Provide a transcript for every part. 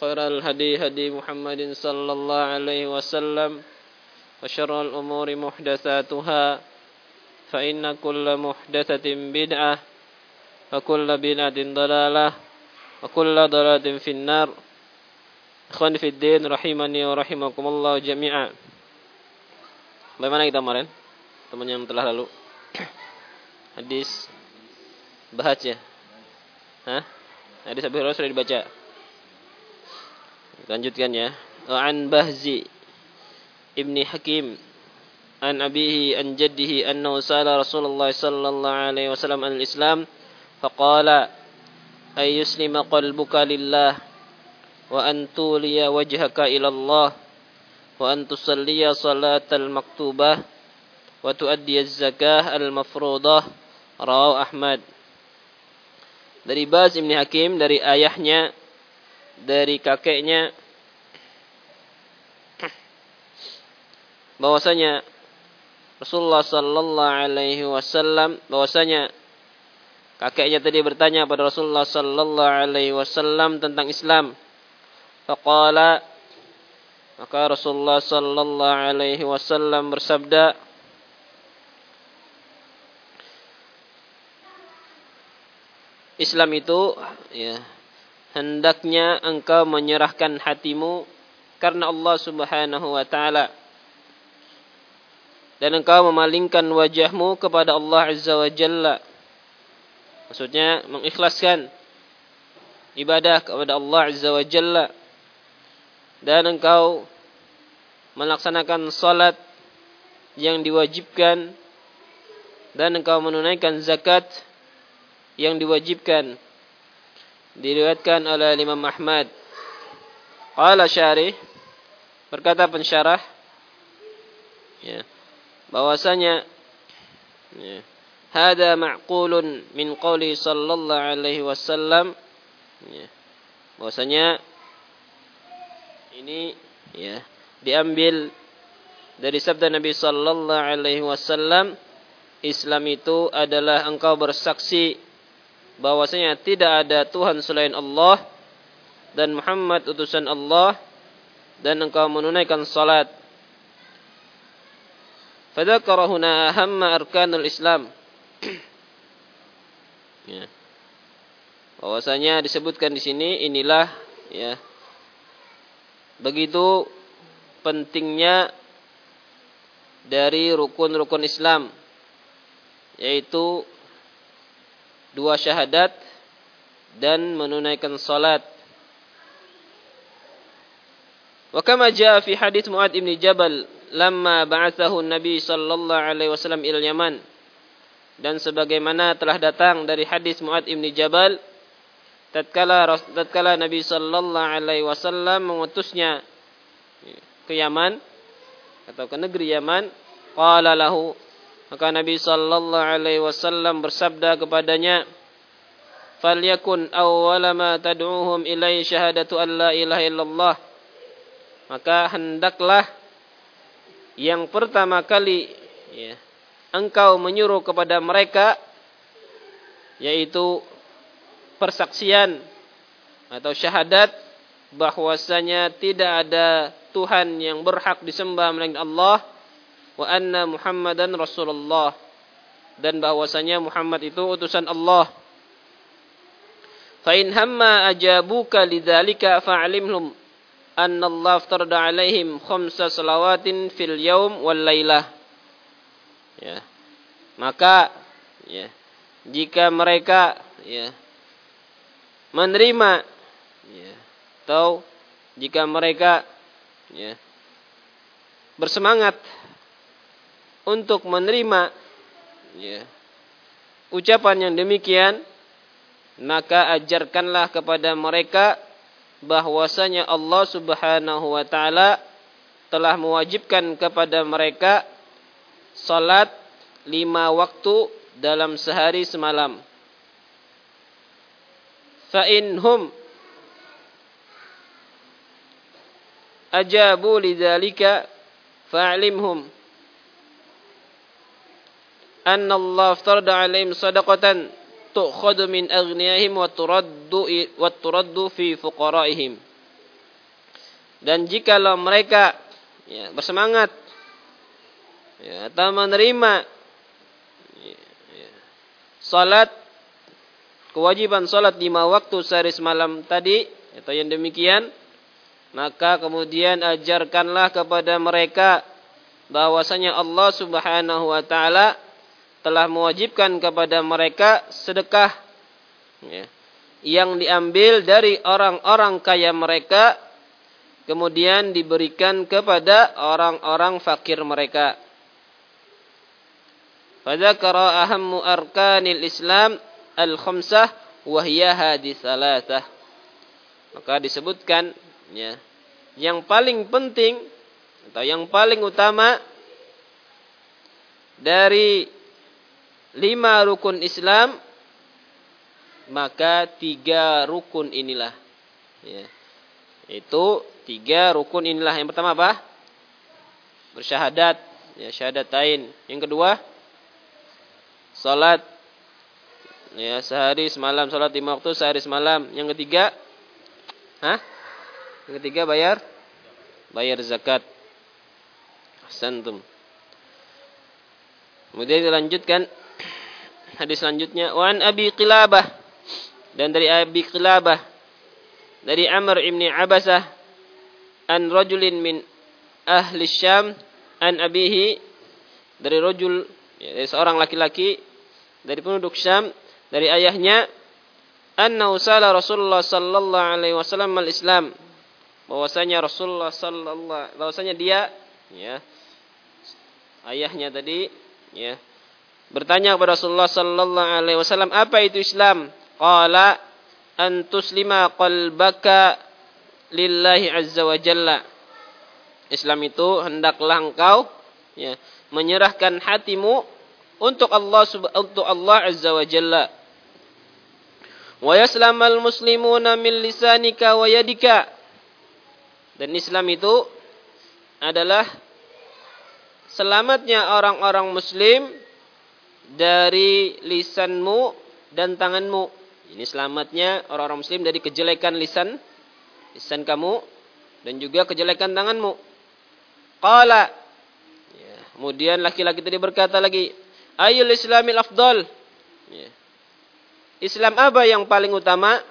خير الهدي هدي محمد صلى الله عليه وسلم وشر الأمور محدثاتها فإن كل محدثة بدعة وكل بدعة ضلالة وكل ضلالة في النار Ikhwan fi din rahimani wa rahimakumullah jami'a. Bagaimana kita kemarin? Teman yang telah lalu. Hadis bahas ya. Hah? Hadis Abu Hurairah sudah dibaca. Lanjutkan ya. An Bahzi Ibni Hakim an abihi an jaddihi annahu sala Rasulullah sallallahu alaihi wasallam an al-Islam faqala ay yuslima qalbuka lillah wa an tuliya wajhaka ila Allah wa an tusalliya salatal maktubah wa tuaddiya zakah al-mafruḍah rawahu Ahmad dari Baz Ibn Hakim dari ayahnya dari kakeknya bahwasanya Rasulullah sallallahu alaihi wasallam bahwasanya kakeknya tadi bertanya pada Rasulullah sallallahu alaihi wasallam tentang Islam. Faqala maka Rasulullah sallallahu alaihi wasallam bersabda Islam itu ya hendaknya engkau menyerahkan hatimu karena Allah Subhanahu wa taala dan engkau memalingkan wajahmu kepada Allah Azza wa Jalla. Maksudnya mengikhlaskan ibadah kepada Allah Azza wa Jalla. Dan engkau melaksanakan salat yang diwajibkan dan engkau menunaikan zakat yang diwajibkan. Diriwayatkan oleh Imam Ahmad. Qala syarih berkata pensyarah ya bahwasanya ya, hada ma'qulun min qawli sallallahu alaihi wasallam ya, bahwasanya ini ya diambil dari sabda Nabi sallallahu alaihi wasallam Islam itu adalah engkau bersaksi bahwasanya tidak ada Tuhan selain Allah dan Muhammad utusan Allah dan engkau menunaikan salat Fadzakara huna ahamma arkanul Islam. ya. Bahwasanya disebutkan di sini inilah ya begitu pentingnya dari rukun-rukun Islam yaitu dua syahadat dan menunaikan salat. Wa jaa fi hadits Muad ibn Jabal lamma ba'athahu Nabi sallallahu alaihi wasallam ila Yaman dan sebagaimana telah datang dari hadis Muad ibn Jabal tatkala tatkala Nabi sallallahu alaihi wasallam mengutusnya ke Yaman atau ke negeri Yaman qala lahu maka Nabi sallallahu alaihi wasallam bersabda kepadanya falyakun awwala ma tad'uhum ilai syahadatu an la ilaha illallah. Maka hendaklah yang pertama kali ya, engkau menyuruh kepada mereka yaitu persaksian atau syahadat bahwasanya tidak ada Tuhan yang berhak disembah melainkan Allah wa anna Muhammadan Rasulullah dan bahwasanya Muhammad itu utusan Allah. Fa in hamma ajabuka lidzalika fa'limhum anna Allah aftarada alaihim khamsa salawatin fil yaum wal lailah. Ya. Maka ya, jika mereka ya menerima ya, atau jika mereka ya, bersemangat untuk menerima ya, ucapan yang demikian, maka ajarkanlah kepada mereka bahwasanya Allah Subhanahu wa taala telah mewajibkan kepada mereka salat lima waktu dalam sehari semalam. Fa inhum ajabu lidzalika fa'limhum anna Allah aftarada 'alaihim sadaqatan tu'khadhu min aghniyahim wa turaddu wa turaddu dan jikalau mereka ya, bersemangat ya, atau menerima ya, ya, salat kewajiban salat lima waktu sehari semalam tadi atau yang demikian maka kemudian ajarkanlah kepada mereka bahwasanya Allah Subhanahu wa taala telah mewajibkan kepada mereka sedekah ya, yang diambil dari orang-orang kaya mereka kemudian diberikan kepada orang-orang fakir mereka. Fadzakara ahammu arkanil Islam al-khamsah wa hiya haditsalatah. Maka disebutkan ya. Yang paling penting atau yang paling utama dari lima rukun Islam maka tiga rukun inilah. Ya. itu tiga rukun inilah. Yang pertama apa? Bersyahadat. Ya syahadatain yang kedua? Salat. Ya sehari semalam salat lima waktu sehari semalam. Yang ketiga? Hah? Yang ketiga bayar? Bayar zakat. Ahsantum. Kemudian dilanjutkan hadis selanjutnya wan Abi Qilabah. Dan dari Abi Qilabah dari Amr ibni Abasah an rajulin min ahli Syam an abihi dari rajul ya, dari seorang laki-laki dari penduduk Syam dari ayahnya anna usala Rasulullah sallallahu alaihi wasallam al-Islam. Bahwasanya Rasulullah sallallahu bahwasanya dia ya ayahnya tadi ya bertanya kepada Rasulullah sallallahu alaihi wasallam apa itu Islam? Qala an tuslima qalbaka lillahi azza wa jalla. Islam itu hendaklah engkau ya menyerahkan hatimu untuk Allah untuk Allah azza wa jalla. Wa yaslamal muslimuna min lisanika wa yadika. Dan Islam itu adalah selamatnya orang-orang muslim dari lisanmu dan tanganmu. Ini selamatnya orang-orang muslim dari kejelekan lisan lisan kamu dan juga kejelekan tanganmu. Qala ya, kemudian laki-laki tadi berkata lagi, "Ayul Islamil afdal?" Ya. Islam apa yang paling utama?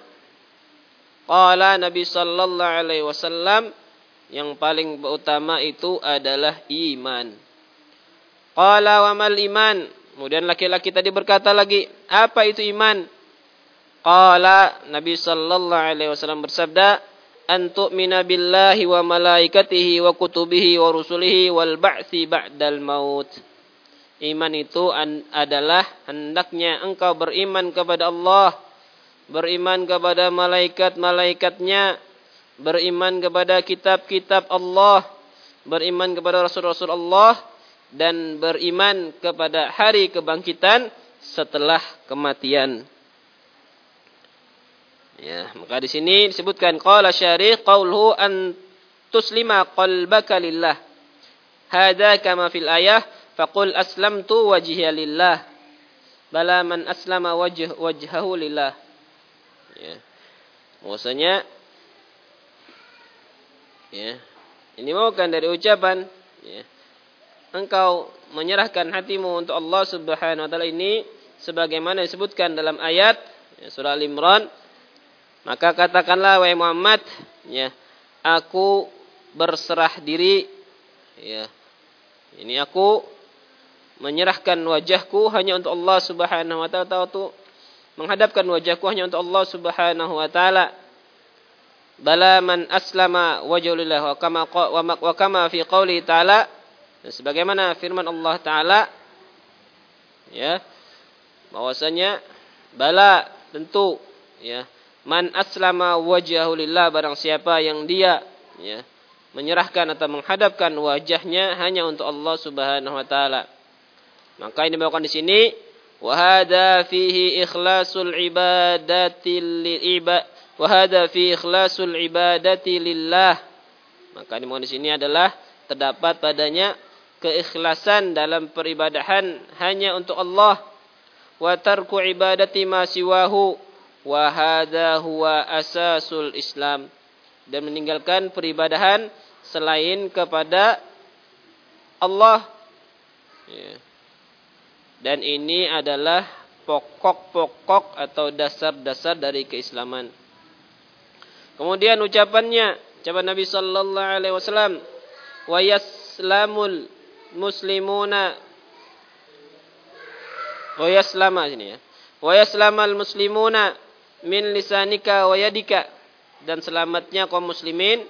Qala Nabi sallallahu alaihi wasallam yang paling utama itu adalah iman. Qala wa mal iman? Kemudian laki-laki tadi berkata lagi, apa itu iman? Qala Nabi sallallahu alaihi wasallam bersabda, "An tu'mina billahi wa malaikatihi wa kutubihi wa rusulihi wal ba'tsi ba'dal maut." Iman itu adalah hendaknya engkau beriman kepada Allah beriman kepada malaikat-malaikatnya, beriman kepada kitab-kitab Allah, beriman kepada rasul-rasul Allah, dan beriman kepada hari kebangkitan setelah kematian. Ya, maka di sini disebutkan qala syarih qauluhu an tuslima qalbaka lillah. hadza kama fil ayah faqul aslamtu wajhiya lillah. Bala man aslama wajh wajhahu lillah. Ya. Maksudnya ya ini bukan dari ucapan? Ya engkau menyerahkan hatimu untuk Allah Subhanahu wa taala ini sebagaimana disebutkan dalam ayat ya, surah Al-Imran. Maka katakanlah wahai Muhammad ya aku berserah diri ya. Ini aku menyerahkan wajahku hanya untuk Allah Subhanahu wa taala atau menghadapkan wajahku hanya untuk Allah Subhanahu wa taala. Bala man aslama wajhulillah wa kama wa kama fi qouli ta'ala dan sebagaimana firman Allah Ta'ala ya bahwasanya bala tentu ya man aslama wajhahu lillah barang siapa yang dia ya menyerahkan atau menghadapkan wajahnya hanya untuk Allah Subhanahu wa taala. Maka ini dibawakan di sini wa hadza fihi ikhlasul ibadati lil ibad wa hadza fi ikhlasul ibadati lillah. Maka dibawakan di sini adalah terdapat padanya keikhlasan dalam peribadahan hanya untuk Allah. Wa tarku ibadati ma siwahu wa hadha huwa asasul Islam. Dan meninggalkan peribadahan selain kepada Allah. Ya. dan ini adalah pokok-pokok atau dasar-dasar dari keislaman. Kemudian ucapannya ucapan Nabi sallallahu alaihi wasallam wa yaslamul muslimuna. Wa yaslama sini ya. Wa yaslamal muslimuna min lisanika wa yadika. Dan selamatnya kaum muslimin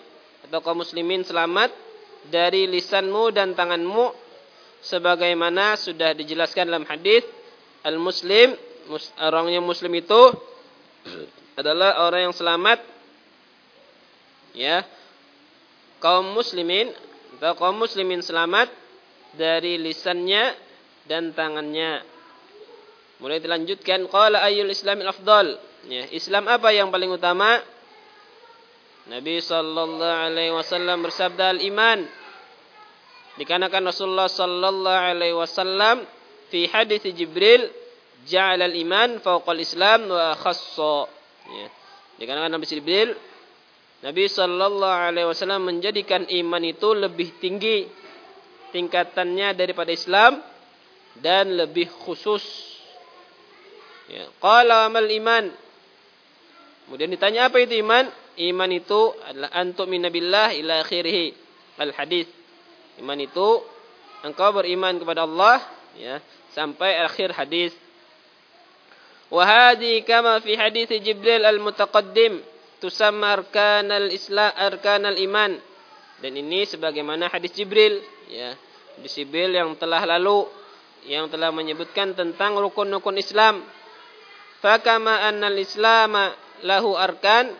atau kaum muslimin selamat dari lisanmu dan tanganmu sebagaimana sudah dijelaskan dalam hadis al muslim orang yang muslim itu adalah orang yang selamat ya. Kaum muslimin atau kaum muslimin selamat dari lisannya dan tangannya. Mulai dilanjutkan qala ayyul islamil afdal. Ya, Islam apa yang paling utama? Nabi sallallahu alaihi wasallam bersabda al-iman. Dikarenakan Rasulullah sallallahu alaihi wasallam fi hadis Jibril ja'ala al-iman fawqa al-islam wa khassa. Ya. Dikarenakan Nabi Jibril Nabi sallallahu alaihi wasallam menjadikan iman itu lebih tinggi tingkatannya daripada Islam dan lebih khusus. Ya, qala amal iman. Kemudian ditanya apa itu iman? Iman itu adalah antuk minabillah ila akhirih. Al hadis. Iman itu engkau beriman kepada Allah ya sampai akhir hadis. Wa hadi kama fi hadis Jibril al-mutaqaddim tusamma arkanal islam arkanal iman dan ini sebagaimana hadis Jibril, ya. Hadis Jibril yang telah lalu yang telah menyebutkan tentang rukun-rukun Islam. Fakama annal Islam lahu arkan,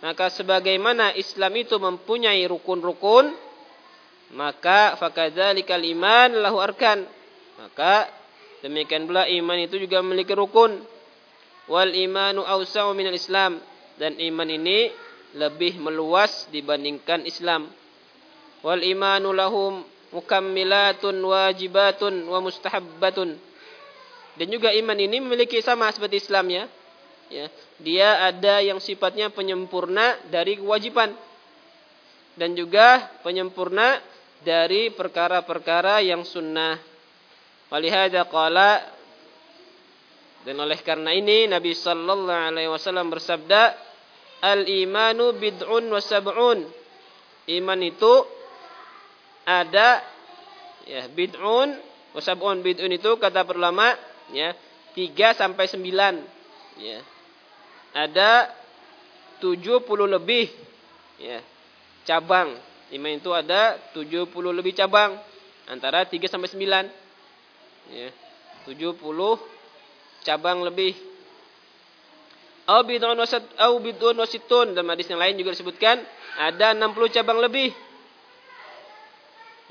maka sebagaimana Islam itu mempunyai rukun-rukun, maka fakadzalikal iman lahu arkan. Maka demikian pula iman itu juga memiliki rukun. Wal imanu awsa'u minal Islam dan iman ini lebih meluas dibandingkan Islam wal imanu lahum mukammilatun wajibatun wa mustahabbatun. Dan juga iman ini memiliki sama seperti Islam ya. Ya, dia ada yang sifatnya penyempurna dari kewajiban dan juga penyempurna dari perkara-perkara yang sunnah. Walihada qala dan oleh karena ini Nabi sallallahu alaihi wasallam bersabda, "Al-imanu bid'un wa sab'un." Iman itu ada ya bid'un wasab'un bid'un itu kata ulama ya 3 sampai 9 ya. Ada 70 lebih ya cabang. Iman itu ada 70 lebih cabang antara 3 sampai 9 ya. 70 cabang lebih. Au bid'un wasat au wasitun dalam hadis yang lain juga disebutkan ada 60 cabang lebih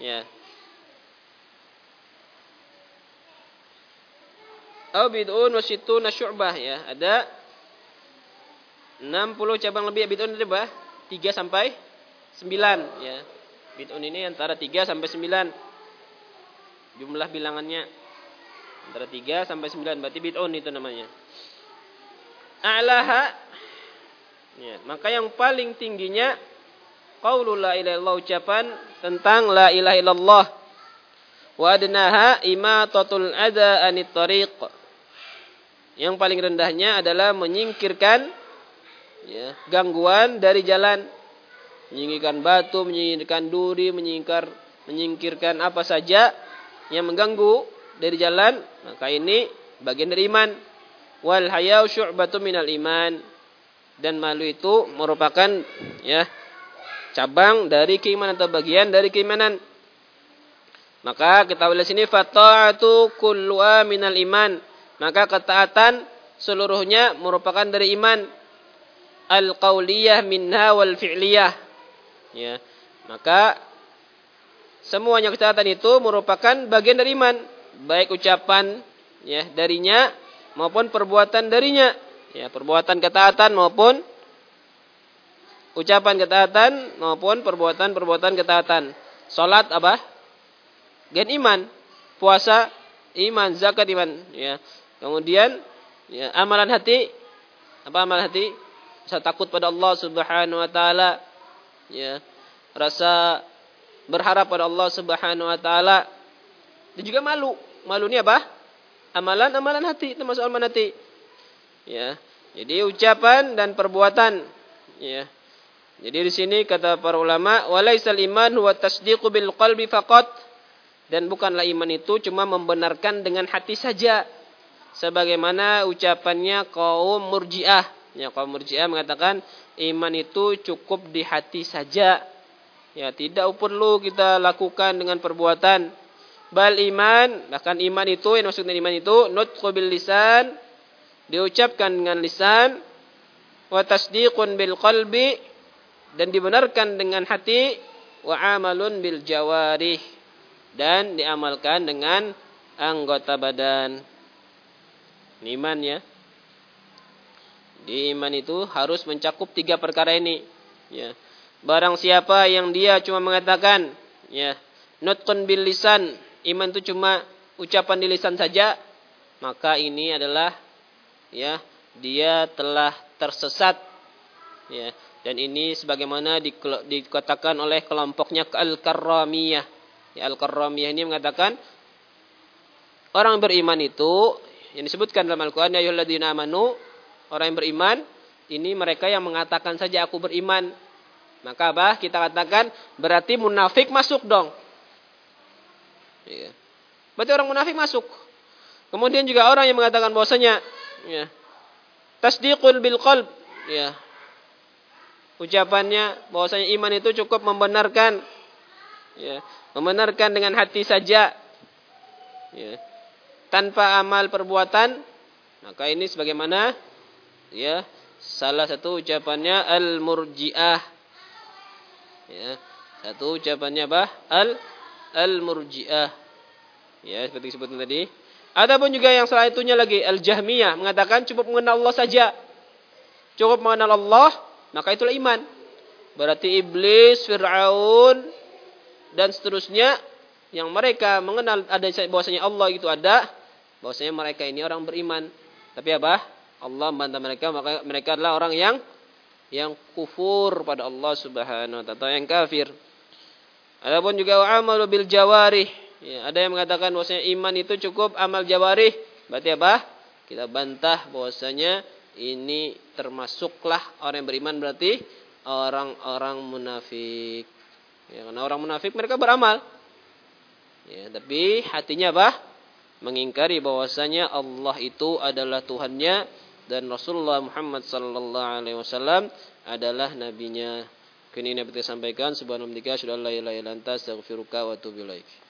Ya. Au bid'un wa sittuna syu'bah ya. Ada 60 cabang lebih bid'un itu bah 3 sampai 9 ya. Bid'un ini antara 3 sampai 9. Jumlah bilangannya antara 3 sampai 9 berarti bid'un itu namanya. A'laha ya, maka yang paling tingginya qaulul la ilaha illallah ucapan tentang la ilaha illallah wa adnaha imatatul adza anit tariq. Yang paling rendahnya adalah menyingkirkan ya, gangguan dari jalan menyingkirkan batu, menyingkirkan duri, menyingkir menyingkirkan apa saja yang mengganggu dari jalan, maka ini bagian dari iman. Wal hayau syu'batu minal iman. Dan malu itu merupakan ya cabang dari keimanan atau bagian dari keimanan. Maka kita lihat sini fata'atu kullu minal iman. Maka ketaatan seluruhnya merupakan dari iman. Al-qauliyah minha wal fi'liyah. Ya. Maka semuanya ketaatan itu merupakan bagian dari iman, baik ucapan ya darinya maupun perbuatan darinya. Ya, perbuatan ketaatan maupun ucapan ketaatan maupun perbuatan-perbuatan ketaatan. Salat apa? Gen iman. Puasa iman, zakat iman, ya. Kemudian ya amalan hati apa amalan hati? Rasa takut pada Allah Subhanahu wa taala, ya rasa berharap pada Allah Subhanahu wa taala dan juga malu. Malu ini apa? Amalan-amalan hati, termasuk amalan hati. Ya. Jadi ucapan dan perbuatan, ya. Jadi di sini kata para ulama, walaisal iman huwa tasdiqu bil qalbi faqat dan bukanlah iman itu cuma membenarkan dengan hati saja. Sebagaimana ucapannya kaum Murji'ah. Ya, kaum Murji'ah mengatakan iman itu cukup di hati saja. Ya, tidak perlu kita lakukan dengan perbuatan. Bal iman, bahkan iman itu yang maksudnya iman itu nutqu bil lisan, diucapkan dengan lisan, wa tasdiqun bil qalbi dan dibenarkan dengan hati, wa amalun bil jawarih dan diamalkan dengan anggota badan. Iman ya. Di iman itu harus mencakup tiga perkara ini. Ya. Barang siapa yang dia cuma mengatakan ya nutqun bil lisan, iman itu cuma ucapan di lisan saja, maka ini adalah ya dia telah tersesat ya dan ini sebagaimana dikatakan oleh kelompoknya al-karramiyah ya al-karramiyah ini mengatakan orang beriman itu yang disebutkan dalam Al-Qur'an ya ayyuhalladzina amanu orang yang beriman ini mereka yang mengatakan saja aku beriman maka apa? Kita katakan berarti munafik masuk dong. Ya. Berarti orang munafik masuk. Kemudian juga orang yang mengatakan bahwasanya ya, tasdiqul bil qalb, ya. Ucapannya bahwasanya iman itu cukup membenarkan ya, membenarkan dengan hati saja. Ya. Tanpa amal perbuatan, maka ini sebagaimana ya, salah satu ucapannya al-murji'ah Ya. Satu ucapannya apa? Al al-murji'ah. Ya, seperti disebutkan tadi. Adapun juga yang salah itunya lagi al-jahmiyah mengatakan cukup mengenal Allah saja. Cukup mengenal Allah, maka itulah iman. Berarti iblis, Fir'aun dan seterusnya yang mereka mengenal ada bahwasanya Allah itu ada, bahwasanya mereka ini orang beriman. Tapi apa? Allah membantah mereka, maka mereka adalah orang yang yang kufur pada Allah Subhanahu wa taala yang kafir. Adapun juga amalu bil jawarih. Ya, ada yang mengatakan bahwasanya iman itu cukup amal jawarih. Berarti apa? Kita bantah bahwasanya ini termasuklah orang yang beriman berarti orang-orang munafik. Ya, karena orang munafik mereka beramal. Ya, tapi hatinya apa? Mengingkari bahwasanya Allah itu adalah Tuhannya dan Rasulullah Muhammad sallallahu alaihi wasallam adalah nabinya. Kini ini yang sampaikan subhanallah la ilaha illa anta astaghfiruka wa atubu ilaik.